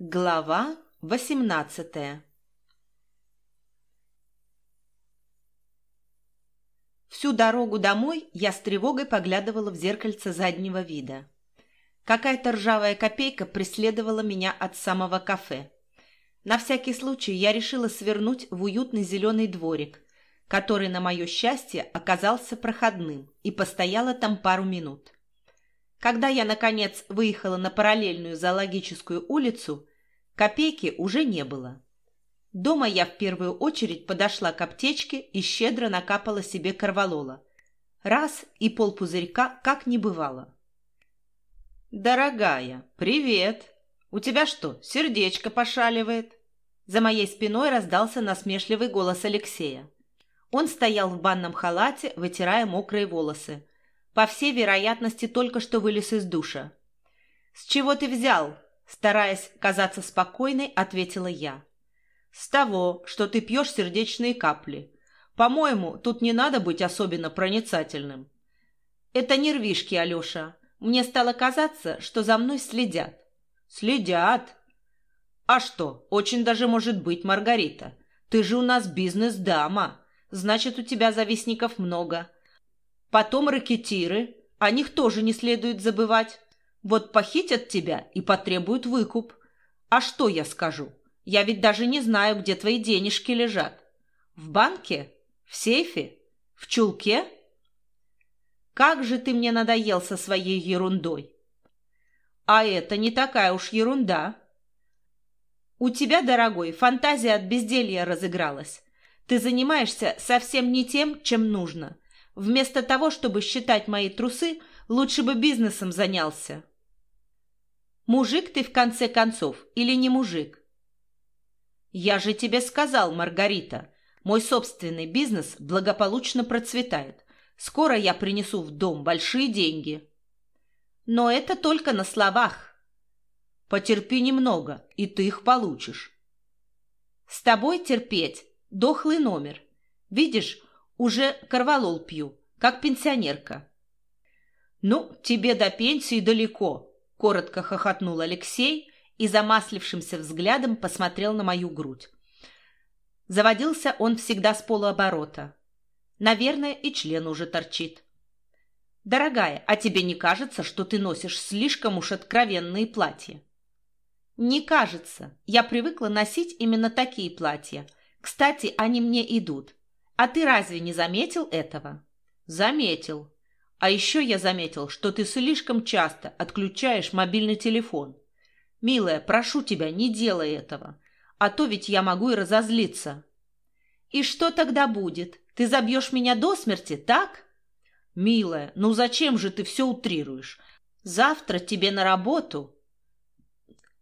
Глава восемнадцатая Всю дорогу домой я с тревогой поглядывала в зеркальце заднего вида. Какая-то ржавая копейка преследовала меня от самого кафе. На всякий случай я решила свернуть в уютный зеленый дворик, который, на мое счастье, оказался проходным, и постояла там пару минут. Когда я, наконец, выехала на параллельную зоологическую улицу, Копейки уже не было. Дома я в первую очередь подошла к аптечке и щедро накапала себе корвалола. Раз и полпузырька как не бывало. «Дорогая, привет! У тебя что, сердечко пошаливает?» За моей спиной раздался насмешливый голос Алексея. Он стоял в банном халате, вытирая мокрые волосы. По всей вероятности, только что вылез из душа. «С чего ты взял?» Стараясь казаться спокойной, ответила я. «С того, что ты пьешь сердечные капли. По-моему, тут не надо быть особенно проницательным». «Это нервишки, Алеша. Мне стало казаться, что за мной следят». «Следят?» «А что, очень даже может быть, Маргарита. Ты же у нас бизнес-дама. Значит, у тебя завистников много. Потом ракетиры. О них тоже не следует забывать. Вот похитят тебя и потребуют выкуп. А что я скажу? Я ведь даже не знаю, где твои денежки лежат. В банке? В сейфе? В чулке? Как же ты мне надоел со своей ерундой. А это не такая уж ерунда. У тебя, дорогой, фантазия от безделья разыгралась. Ты занимаешься совсем не тем, чем нужно. Вместо того, чтобы считать мои трусы, лучше бы бизнесом занялся. Мужик ты в конце концов или не мужик? Я же тебе сказал, Маргарита, мой собственный бизнес благополучно процветает. Скоро я принесу в дом большие деньги. Но это только на словах. Потерпи немного, и ты их получишь. С тобой терпеть – дохлый номер. Видишь, уже корвалол пью, как пенсионерка. Ну, тебе до пенсии далеко, Коротко хохотнул Алексей и замаслившимся взглядом посмотрел на мою грудь. Заводился он всегда с полуоборота. Наверное, и член уже торчит. «Дорогая, а тебе не кажется, что ты носишь слишком уж откровенные платья?» «Не кажется. Я привыкла носить именно такие платья. Кстати, они мне идут. А ты разве не заметил этого?» «Заметил. А еще я заметил, что ты слишком часто отключаешь мобильный телефон. Милая, прошу тебя, не делай этого, а то ведь я могу и разозлиться. И что тогда будет? Ты забьешь меня до смерти, так? Милая, ну зачем же ты все утрируешь? Завтра тебе на работу.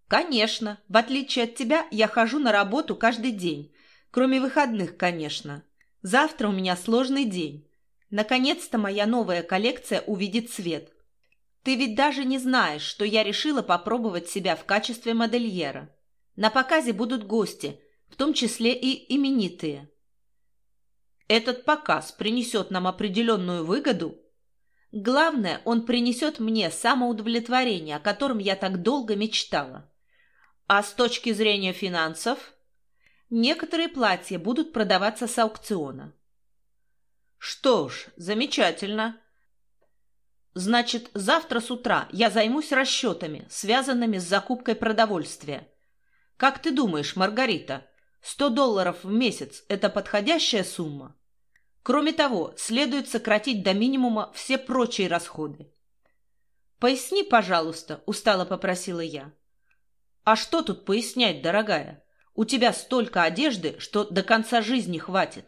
Конечно, в отличие от тебя, я хожу на работу каждый день, кроме выходных, конечно. Завтра у меня сложный день. Наконец-то моя новая коллекция увидит свет. Ты ведь даже не знаешь, что я решила попробовать себя в качестве модельера. На показе будут гости, в том числе и именитые. Этот показ принесет нам определенную выгоду? Главное, он принесет мне самоудовлетворение, о котором я так долго мечтала. А с точки зрения финансов? Некоторые платья будут продаваться с аукциона. Что ж, замечательно. Значит, завтра с утра я займусь расчетами, связанными с закупкой продовольствия. Как ты думаешь, Маргарита, сто долларов в месяц – это подходящая сумма? Кроме того, следует сократить до минимума все прочие расходы. «Поясни, пожалуйста», – устало попросила я. «А что тут пояснять, дорогая? У тебя столько одежды, что до конца жизни хватит.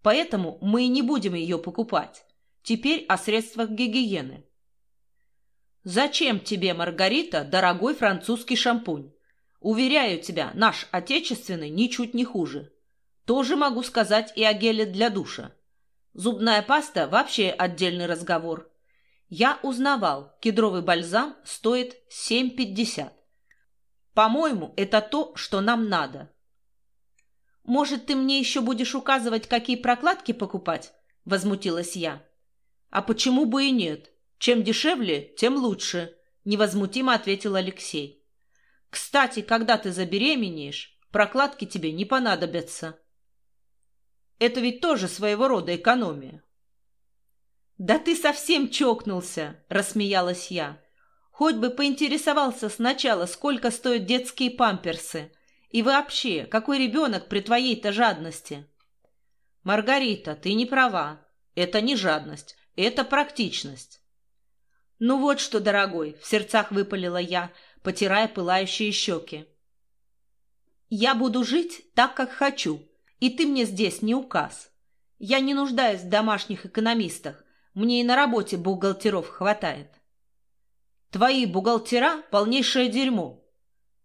Поэтому мы и не будем ее покупать. Теперь о средствах гигиены. Зачем тебе, Маргарита, дорогой французский шампунь? Уверяю тебя, наш отечественный ничуть не хуже. Тоже могу сказать и о геле для душа. Зубная паста – вообще отдельный разговор. Я узнавал, кедровый бальзам стоит 7,50. По-моему, это то, что нам надо. «Может, ты мне еще будешь указывать, какие прокладки покупать?» – возмутилась я. «А почему бы и нет? Чем дешевле, тем лучше», – невозмутимо ответил Алексей. Кстати, когда ты забеременеешь, прокладки тебе не понадобятся. Это ведь тоже своего рода экономия. «Да ты совсем чокнулся!» – рассмеялась я. «Хоть бы поинтересовался сначала, сколько стоят детские памперсы. И вообще, какой ребенок при твоей-то жадности?» «Маргарита, ты не права. Это не жадность, это практичность». «Ну вот что, дорогой!» – в сердцах выпалила я, потирая пылающие щеки. «Я буду жить так, как хочу, и ты мне здесь не указ. Я не нуждаюсь в домашних экономистах, мне и на работе бухгалтеров хватает». «Твои бухгалтера – полнейшее дерьмо.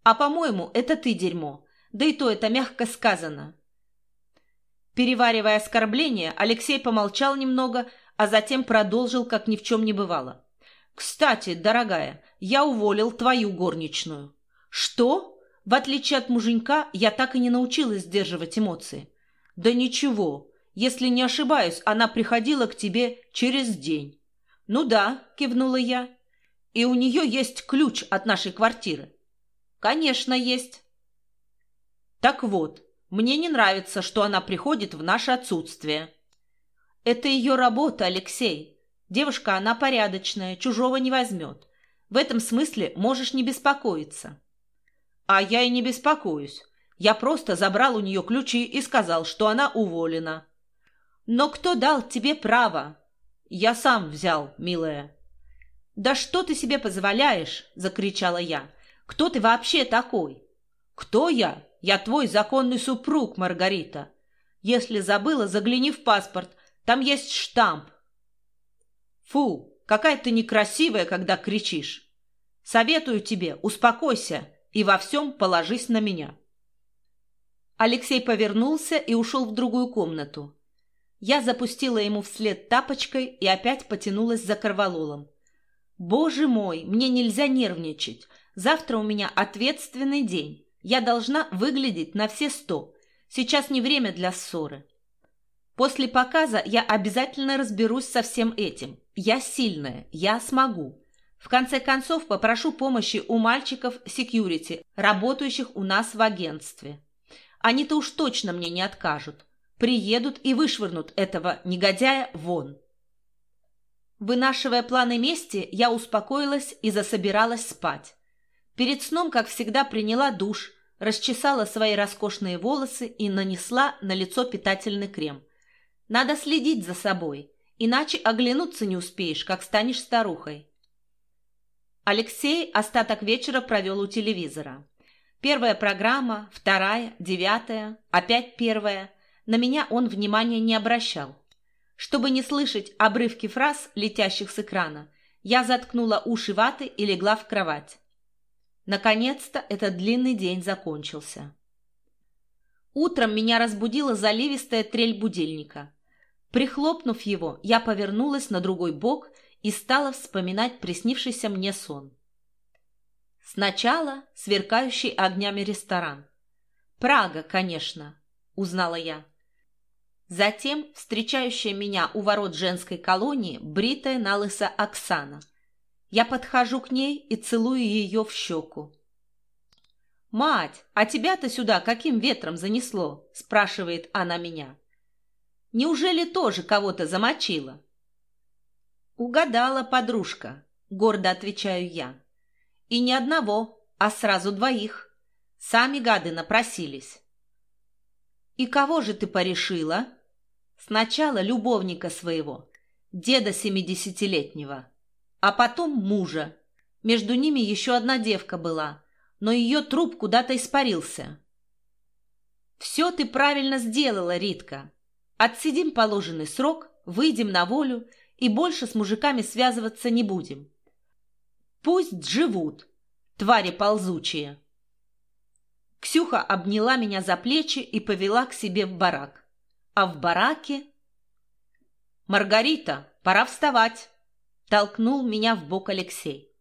А, по-моему, это ты дерьмо, да и то это мягко сказано». Переваривая оскорбление, Алексей помолчал немного, а затем продолжил, как ни в чем не бывало. «Кстати, дорогая, я уволил твою горничную». «Что?» В отличие от муженька, я так и не научилась сдерживать эмоции. «Да ничего. Если не ошибаюсь, она приходила к тебе через день». «Ну да», — кивнула я. «И у нее есть ключ от нашей квартиры». «Конечно, есть». «Так вот, мне не нравится, что она приходит в наше отсутствие». «Это ее работа, Алексей. Девушка, она порядочная, чужого не возьмет. В этом смысле можешь не беспокоиться. А я и не беспокоюсь. Я просто забрал у нее ключи и сказал, что она уволена. Но кто дал тебе право? Я сам взял, милая. Да что ты себе позволяешь? Закричала я. Кто ты вообще такой? Кто я? Я твой законный супруг, Маргарита. Если забыла, загляни в паспорт. Там есть штамп. Фу, какая ты некрасивая, когда кричишь. Советую тебе, успокойся и во всем положись на меня. Алексей повернулся и ушел в другую комнату. Я запустила ему вслед тапочкой и опять потянулась за корвалолом. «Боже мой, мне нельзя нервничать. Завтра у меня ответственный день. Я должна выглядеть на все сто. Сейчас не время для ссоры. После показа я обязательно разберусь со всем этим. Я сильная, я смогу. В конце концов попрошу помощи у мальчиков секьюрити, работающих у нас в агентстве. Они-то уж точно мне не откажут. Приедут и вышвырнут этого негодяя вон. Вынашивая планы мести, я успокоилась и засобиралась спать. Перед сном, как всегда, приняла душ, расчесала свои роскошные волосы и нанесла на лицо питательный крем. Надо следить за собой, иначе оглянуться не успеешь, как станешь старухой. Алексей остаток вечера провел у телевизора. Первая программа, вторая, девятая, опять первая. На меня он внимания не обращал. Чтобы не слышать обрывки фраз, летящих с экрана, я заткнула уши ваты и легла в кровать. Наконец-то этот длинный день закончился. Утром меня разбудила заливистая трель будильника. Прихлопнув его, я повернулась на другой бок и стала вспоминать приснившийся мне сон. Сначала сверкающий огнями ресторан. «Прага, конечно», — узнала я. Затем встречающая меня у ворот женской колонии бритая на лысо Оксана. Я подхожу к ней и целую ее в щеку. «Мать, а тебя-то сюда каким ветром занесло?» – спрашивает она меня. Неужели тоже кого-то замочила?» «Угадала, подружка», — гордо отвечаю я. «И не одного, а сразу двоих. Сами гады напросились». «И кого же ты порешила?» «Сначала любовника своего, деда семидесятилетнего, а потом мужа. Между ними еще одна девка была, но ее труп куда-то испарился». «Все ты правильно сделала, Ритка. Отсидим положенный срок, выйдем на волю и больше с мужиками связываться не будем. Пусть живут, твари ползучие. Ксюха обняла меня за плечи и повела к себе в барак. А в бараке... «Маргарита, пора вставать!» — толкнул меня в бок Алексей.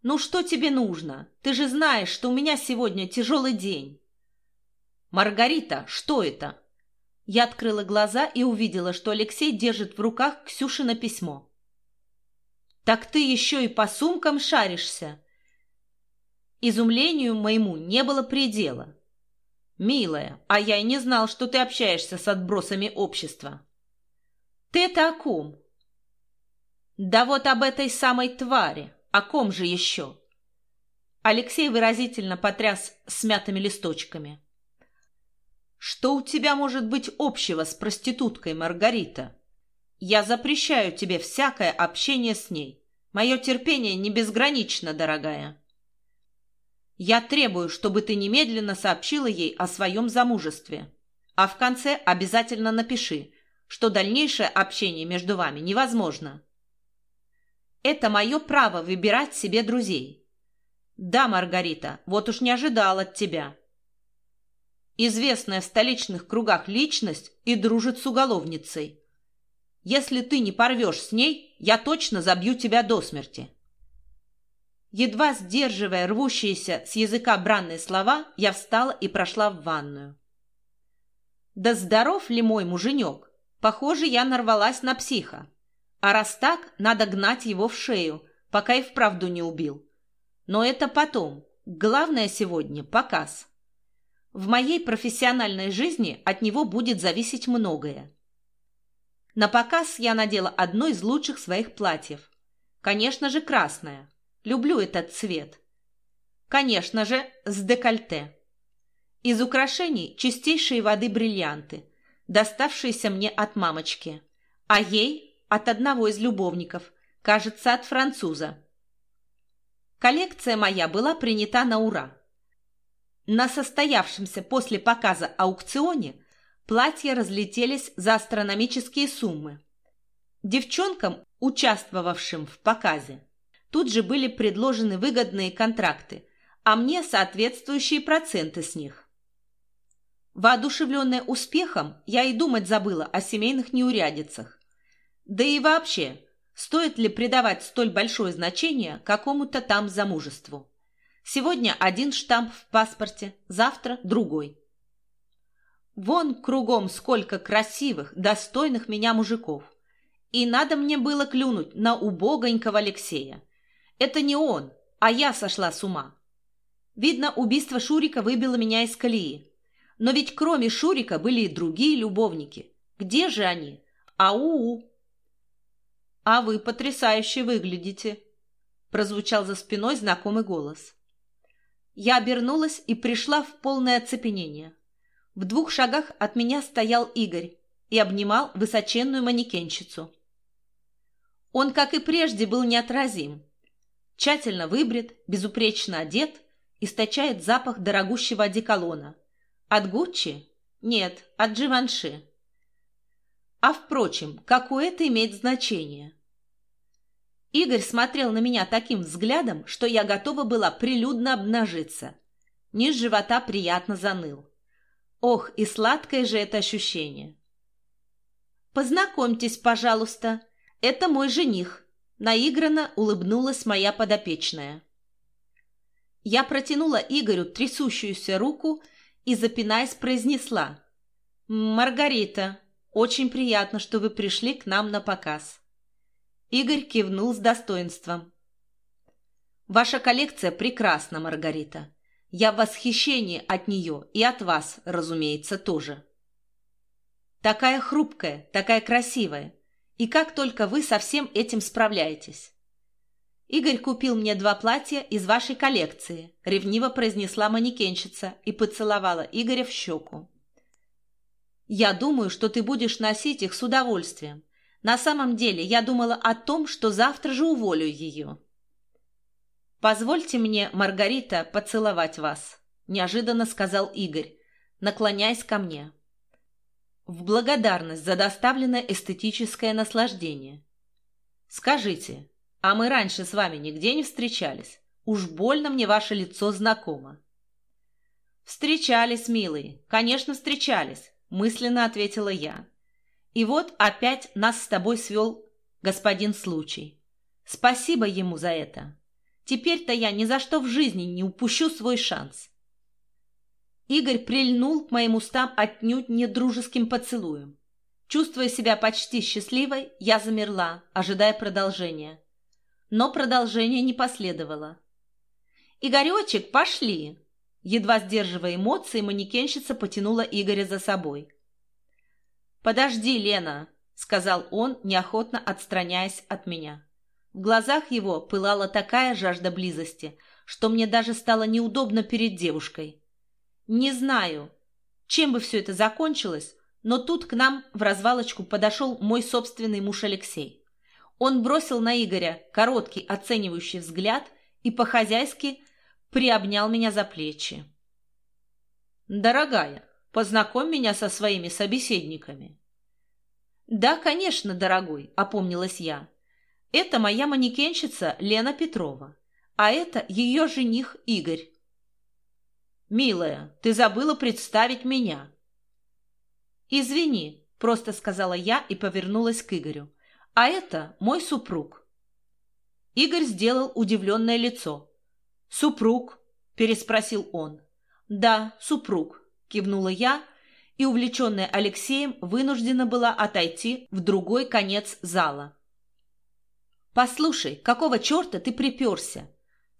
«Ну что тебе нужно? Ты же знаешь, что у меня сегодня тяжелый день». «Маргарита, что это?» Я открыла глаза и увидела, что Алексей держит в руках Ксюшина письмо. «Так ты еще и по сумкам шаришься?» Изумлению моему не было предела. «Милая, а я и не знал, что ты общаешься с отбросами общества». «Ты-то о ком?» «Да вот об этой самой твари. О ком же еще?» Алексей выразительно потряс смятыми листочками. «Что у тебя может быть общего с проституткой, Маргарита? Я запрещаю тебе всякое общение с ней. Мое терпение не безгранично, дорогая. Я требую, чтобы ты немедленно сообщила ей о своем замужестве. А в конце обязательно напиши, что дальнейшее общение между вами невозможно. Это мое право выбирать себе друзей. Да, Маргарита, вот уж не ожидал от тебя. Известная в столичных кругах личность и дружит с уголовницей. Если ты не порвешь с ней, я точно забью тебя до смерти. Едва сдерживая рвущиеся с языка бранные слова, я встала и прошла в ванную. Да здоров ли мой муженек? Похоже, я нарвалась на психа. А раз так, надо гнать его в шею, пока и вправду не убил. Но это потом. Главное сегодня – показ. В моей профессиональной жизни от него будет зависеть многое. На показ я надела одно из лучших своих платьев. Конечно же, красное. Люблю этот цвет. Конечно же, с декольте. Из украшений чистейшие воды бриллианты, доставшиеся мне от мамочки, а ей от одного из любовников, кажется, от француза. Коллекция моя была принята на ура. На состоявшемся после показа аукционе платья разлетелись за астрономические суммы. Девчонкам, участвовавшим в показе, Тут же были предложены выгодные контракты, а мне соответствующие проценты с них. Воодушевленная успехом, я и думать забыла о семейных неурядицах. Да и вообще, стоит ли придавать столь большое значение какому-то там замужеству? Сегодня один штамп в паспорте, завтра другой. Вон кругом сколько красивых, достойных меня мужиков. И надо мне было клюнуть на убогонького Алексея. Это не он, а я сошла с ума. Видно, убийство Шурика выбило меня из колеи. Но ведь кроме Шурика были и другие любовники. Где же они? Ау! А вы потрясающе выглядите, прозвучал за спиной знакомый голос. Я обернулась и пришла в полное оцепенение. В двух шагах от меня стоял Игорь и обнимал высоченную манекенщицу. Он, как и прежде, был неотразим тщательно выбрит, безупречно одет, источает запах дорогущего одеколона. От Гуччи? Нет, от Дживанши. А впрочем, какое это имеет значение? Игорь смотрел на меня таким взглядом, что я готова была прилюдно обнажиться. Низ живота приятно заныл. Ох, и сладкое же это ощущение. «Познакомьтесь, пожалуйста, это мой жених», Наигранно улыбнулась моя подопечная. Я протянула Игорю трясущуюся руку и, запинаясь, произнесла. «Маргарита, очень приятно, что вы пришли к нам на показ». Игорь кивнул с достоинством. «Ваша коллекция прекрасна, Маргарита. Я в восхищении от нее и от вас, разумеется, тоже. Такая хрупкая, такая красивая, и как только вы со всем этим справляетесь. Игорь купил мне два платья из вашей коллекции, ревниво произнесла манекенщица и поцеловала Игоря в щеку. Я думаю, что ты будешь носить их с удовольствием. На самом деле я думала о том, что завтра же уволю ее. Позвольте мне, Маргарита, поцеловать вас, неожиданно сказал Игорь, наклоняясь ко мне в благодарность за доставленное эстетическое наслаждение. Скажите, а мы раньше с вами нигде не встречались? Уж больно мне ваше лицо знакомо. Встречались, милые, конечно, встречались, мысленно ответила я. И вот опять нас с тобой свел господин случай. Спасибо ему за это. Теперь-то я ни за что в жизни не упущу свой шанс. Игорь прильнул к моим устам отнюдь не дружеским поцелуем. Чувствуя себя почти счастливой, я замерла, ожидая продолжения. Но продолжение не последовало. Игоречек, пошли!» Едва сдерживая эмоции, манекенщица потянула Игоря за собой. «Подожди, Лена!» — сказал он, неохотно отстраняясь от меня. В глазах его пылала такая жажда близости, что мне даже стало неудобно перед девушкой. Не знаю, чем бы все это закончилось, но тут к нам в развалочку подошел мой собственный муж Алексей. Он бросил на Игоря короткий оценивающий взгляд и по-хозяйски приобнял меня за плечи. «Дорогая, познакомь меня со своими собеседниками». «Да, конечно, дорогой», — опомнилась я. «Это моя манекенщица Лена Петрова, а это ее жених Игорь». «Милая, ты забыла представить меня». «Извини», — просто сказала я и повернулась к Игорю. «А это мой супруг». Игорь сделал удивленное лицо. «Супруг?» – переспросил он. «Да, супруг», – кивнула я, и, увлеченная Алексеем, вынуждена была отойти в другой конец зала. «Послушай, какого черта ты приперся?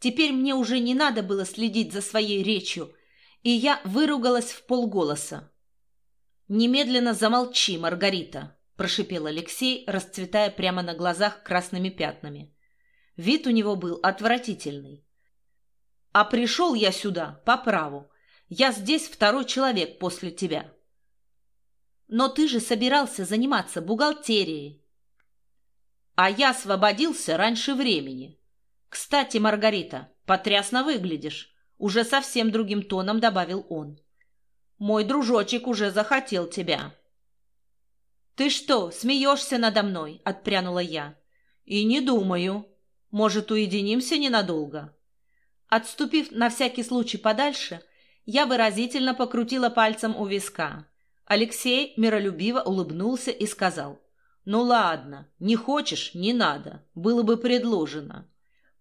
Теперь мне уже не надо было следить за своей речью, и я выругалась в полголоса. «Немедленно замолчи, Маргарита!» – прошипел Алексей, расцветая прямо на глазах красными пятнами. Вид у него был отвратительный. А пришел я сюда по праву. Я здесь второй человек после тебя. Но ты же собирался заниматься бухгалтерией. А я освободился раньше времени. Кстати, Маргарита, потрясно выглядишь. Уже совсем другим тоном добавил он. Мой дружочек уже захотел тебя. Ты что, смеешься надо мной? Отпрянула я. И не думаю. Может, уединимся ненадолго? Отступив на всякий случай подальше, я выразительно покрутила пальцем у виска. Алексей миролюбиво улыбнулся и сказал, «Ну ладно, не хочешь – не надо, было бы предложено.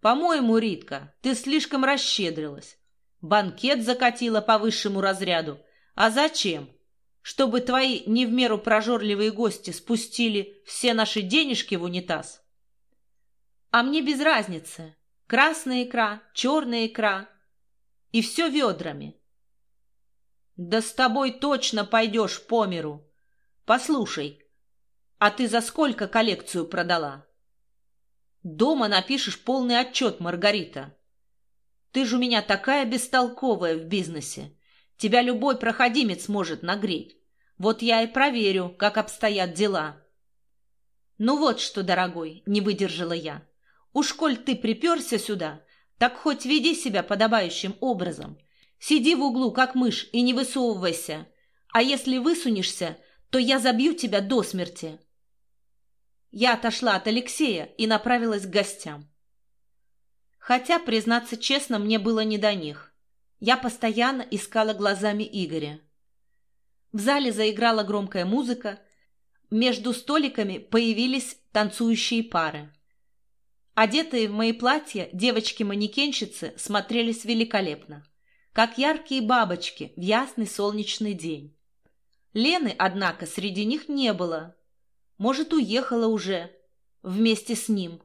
По-моему, Ритка, ты слишком расщедрилась. Банкет закатила по высшему разряду. А зачем? Чтобы твои не в меру прожорливые гости спустили все наши денежки в унитаз?» «А мне без разницы», красная икра, черная икра. И все ведрами. Да с тобой точно пойдешь по миру. Послушай, а ты за сколько коллекцию продала? Дома напишешь полный отчет, Маргарита. Ты же у меня такая бестолковая в бизнесе. Тебя любой проходимец может нагреть. Вот я и проверю, как обстоят дела. Ну вот что, дорогой, не выдержала я. Уж коль ты приперся сюда, так хоть веди себя подобающим образом. Сиди в углу, как мышь, и не высовывайся. А если высунешься, то я забью тебя до смерти. Я отошла от Алексея и направилась к гостям. Хотя, признаться честно, мне было не до них. Я постоянно искала глазами Игоря. В зале заиграла громкая музыка. Между столиками появились танцующие пары. Одетые в мои платья девочки-манекенщицы смотрелись великолепно, как яркие бабочки в ясный солнечный день. Лены, однако, среди них не было. Может, уехала уже вместе с ним.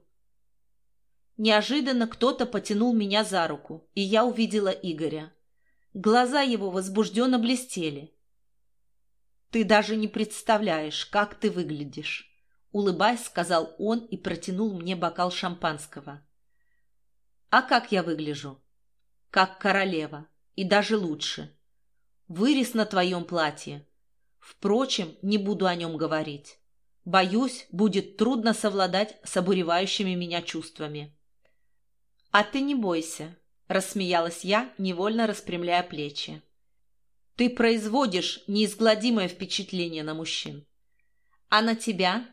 Неожиданно кто-то потянул меня за руку, и я увидела Игоря. Глаза его возбужденно блестели. «Ты даже не представляешь, как ты выглядишь!» Улыбаясь, сказал он и протянул мне бокал шампанского. «А как я выгляжу?» «Как королева. И даже лучше. Вырез на твоем платье. Впрочем, не буду о нем говорить. Боюсь, будет трудно совладать с обуревающими меня чувствами». «А ты не бойся», — рассмеялась я, невольно распрямляя плечи. «Ты производишь неизгладимое впечатление на мужчин. А на тебя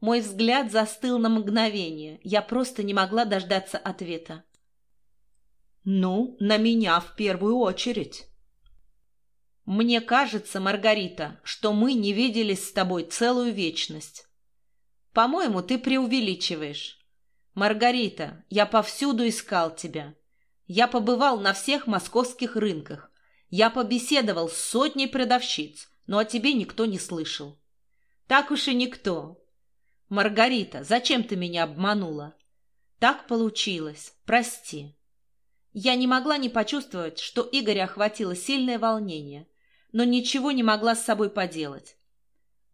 мой взгляд застыл на мгновение. Я просто не могла дождаться ответа. «Ну, на меня в первую очередь». «Мне кажется, Маргарита, что мы не виделись с тобой целую вечность. По-моему, ты преувеличиваешь. Маргарита, я повсюду искал тебя. Я побывал на всех московских рынках. Я побеседовал с сотней продавщиц, но о тебе никто не слышал. Так уж и никто. «Маргарита, зачем ты меня обманула?» «Так получилось. Прости». Я не могла не почувствовать, что Игоря охватило сильное волнение, но ничего не могла с собой поделать.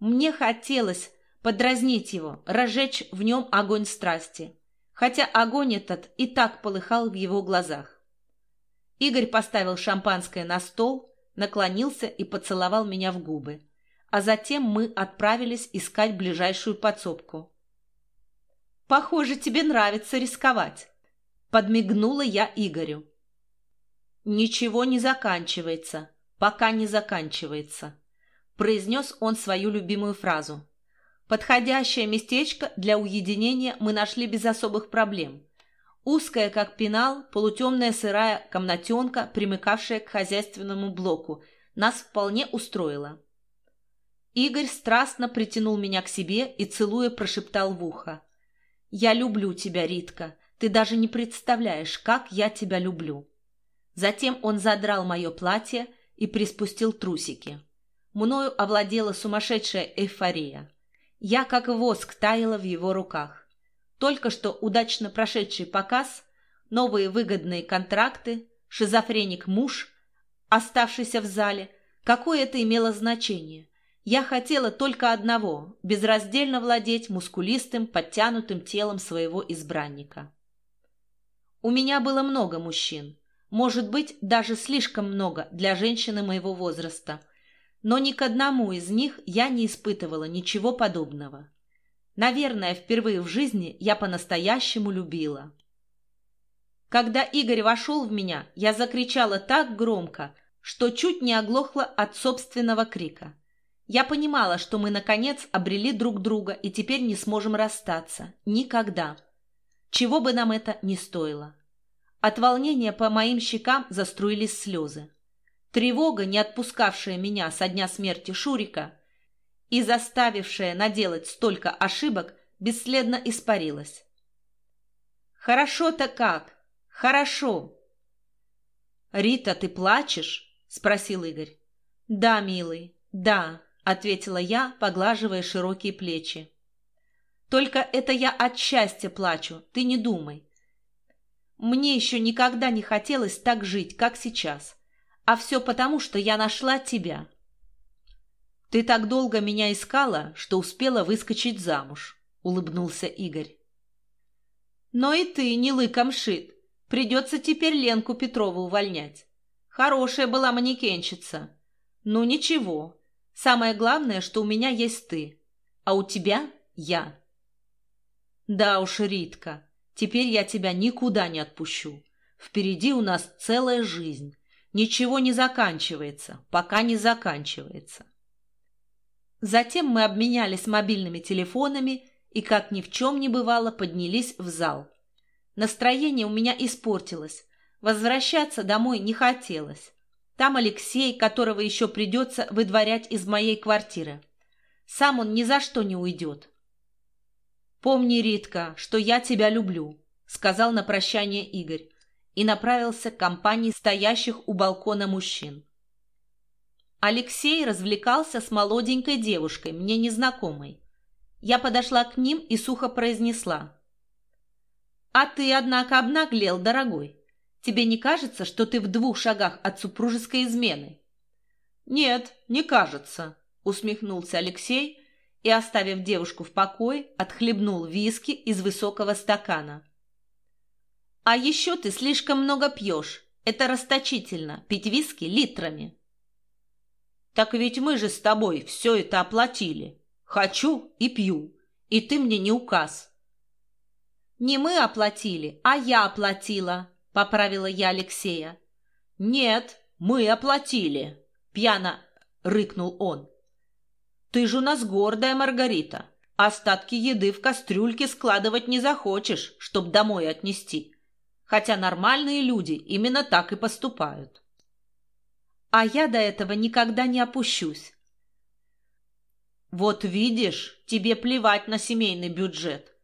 Мне хотелось подразнить его, разжечь в нем огонь страсти, хотя огонь этот и так полыхал в его глазах. Игорь поставил шампанское на стол, наклонился и поцеловал меня в губы, а затем мы отправились искать ближайшую подсобку. «Похоже, тебе нравится рисковать», — подмигнула я Игорю. «Ничего не заканчивается, пока не заканчивается», — произнес он свою любимую фразу. Подходящее местечко для уединения мы нашли без особых проблем. Узкая, как пенал, полутемная сырая комнатенка, примыкавшая к хозяйственному блоку, нас вполне устроила. Игорь страстно притянул меня к себе и, целуя, прошептал в ухо. «Я люблю тебя, Ритка. Ты даже не представляешь, как я тебя люблю». Затем он задрал мое платье и приспустил трусики. Мною овладела сумасшедшая эйфория. Я, как воск, таяла в его руках. Только что удачно прошедший показ, новые выгодные контракты, шизофреник-муж, оставшийся в зале, какое это имело значение? Я хотела только одного – безраздельно владеть мускулистым, подтянутым телом своего избранника. У меня было много мужчин, может быть, даже слишком много для женщины моего возраста – но ни к одному из них я не испытывала ничего подобного. Наверное, впервые в жизни я по-настоящему любила. Когда Игорь вошел в меня, я закричала так громко, что чуть не оглохла от собственного крика. Я понимала, что мы, наконец, обрели друг друга и теперь не сможем расстаться. Никогда. Чего бы нам это ни стоило. От волнения по моим щекам заструились слезы. Тревога, не отпускавшая меня со дня смерти Шурика и заставившая наделать столько ошибок, бесследно испарилась. «Хорошо-то как? Хорошо!» «Рита, ты плачешь?» — спросил Игорь. «Да, милый, да», — ответила я, поглаживая широкие плечи. «Только это я от счастья плачу, ты не думай. Мне еще никогда не хотелось так жить, как сейчас. А все потому, что я нашла тебя. Ты так долго меня искала, что успела выскочить замуж, улыбнулся Игорь. Но и ты не лыком шит. Придется теперь Ленку Петрову увольнять. Хорошая была манекенщица. Ну ничего. Самое главное, что у меня есть ты, а у тебя я. Да уж, Ритка, теперь я тебя никуда не отпущу. Впереди у нас целая жизнь. Ничего не заканчивается, пока не заканчивается. Затем мы обменялись мобильными телефонами и, как ни в чем не бывало, поднялись в зал. Настроение у меня испортилось. Возвращаться домой не хотелось. Там Алексей, которого еще придется выдворять из моей квартиры. Сам он ни за что не уйдет. «Помни, Ритка, что я тебя люблю», — сказал на прощание Игорь и направился к компании стоящих у балкона мужчин. Алексей развлекался с молоденькой девушкой, мне незнакомой. Я подошла к ним и сухо произнесла. «А ты, однако, обнаглел, дорогой. Тебе не кажется, что ты в двух шагах от супружеской измены?» «Нет, не кажется», — усмехнулся Алексей и, оставив девушку в покое, отхлебнул виски из высокого стакана. А еще ты слишком много пьешь. Это расточительно, пить виски литрами. Так ведь мы же с тобой все это оплатили. Хочу и пью. И ты мне не указ. Не мы оплатили, а я оплатила, поправила я Алексея. Нет, мы оплатили, пьяно рыкнул он. Ты же у нас гордая, Маргарита. Остатки еды в кастрюльке складывать не захочешь, чтоб домой отнести хотя нормальные люди именно так и поступают. А я до этого никогда не опущусь. Вот видишь, тебе плевать на семейный бюджет.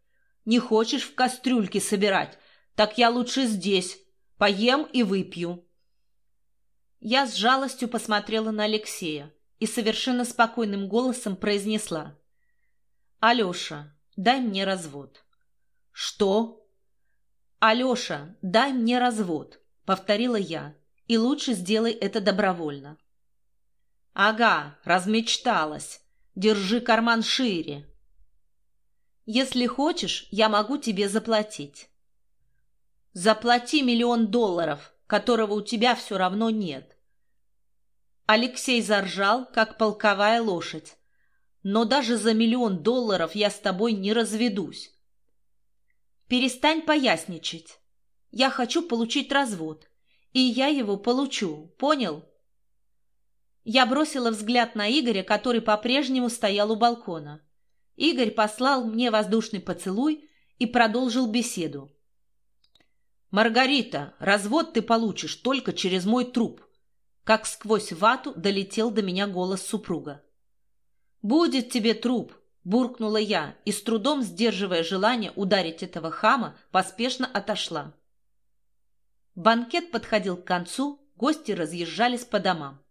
Не хочешь в кастрюльке собирать, так я лучше здесь, поем и выпью. Я с жалостью посмотрела на Алексея и совершенно спокойным голосом произнесла. «Алеша, дай мне развод». «Что?» «Алеша, дай мне развод», — повторила я, и лучше сделай это добровольно. Ага, размечталась. Держи карман шире. Если хочешь, я могу тебе заплатить. Заплати миллион долларов, которого у тебя все равно нет. Алексей заржал, как полковая лошадь. Но даже за миллион долларов я с тобой не разведусь. Перестань поясничать. Я хочу получить развод, и я его получу, понял? Я бросила взгляд на Игоря, который по-прежнему стоял у балкона. Игорь послал мне воздушный поцелуй и продолжил беседу. «Маргарита, развод ты получишь только через мой труп как сквозь вату долетел до меня голос супруга. «Будет тебе труп!» – буркнула я и, с трудом сдерживая желание ударить этого хама, поспешно отошла. Банкет подходил к концу, гости разъезжались по домам.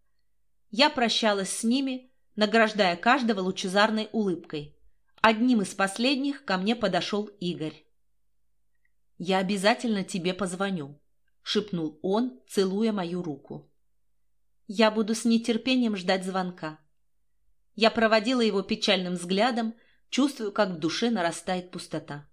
Я прощалась с ними, награждая каждого лучезарной улыбкой. Одним из последних ко мне подошел Игорь. «Я обязательно тебе позвоню», — шепнул он, целуя мою руку. Я буду с нетерпением ждать звонка. Я проводила его печальным взглядом, чувствую, как в душе нарастает пустота.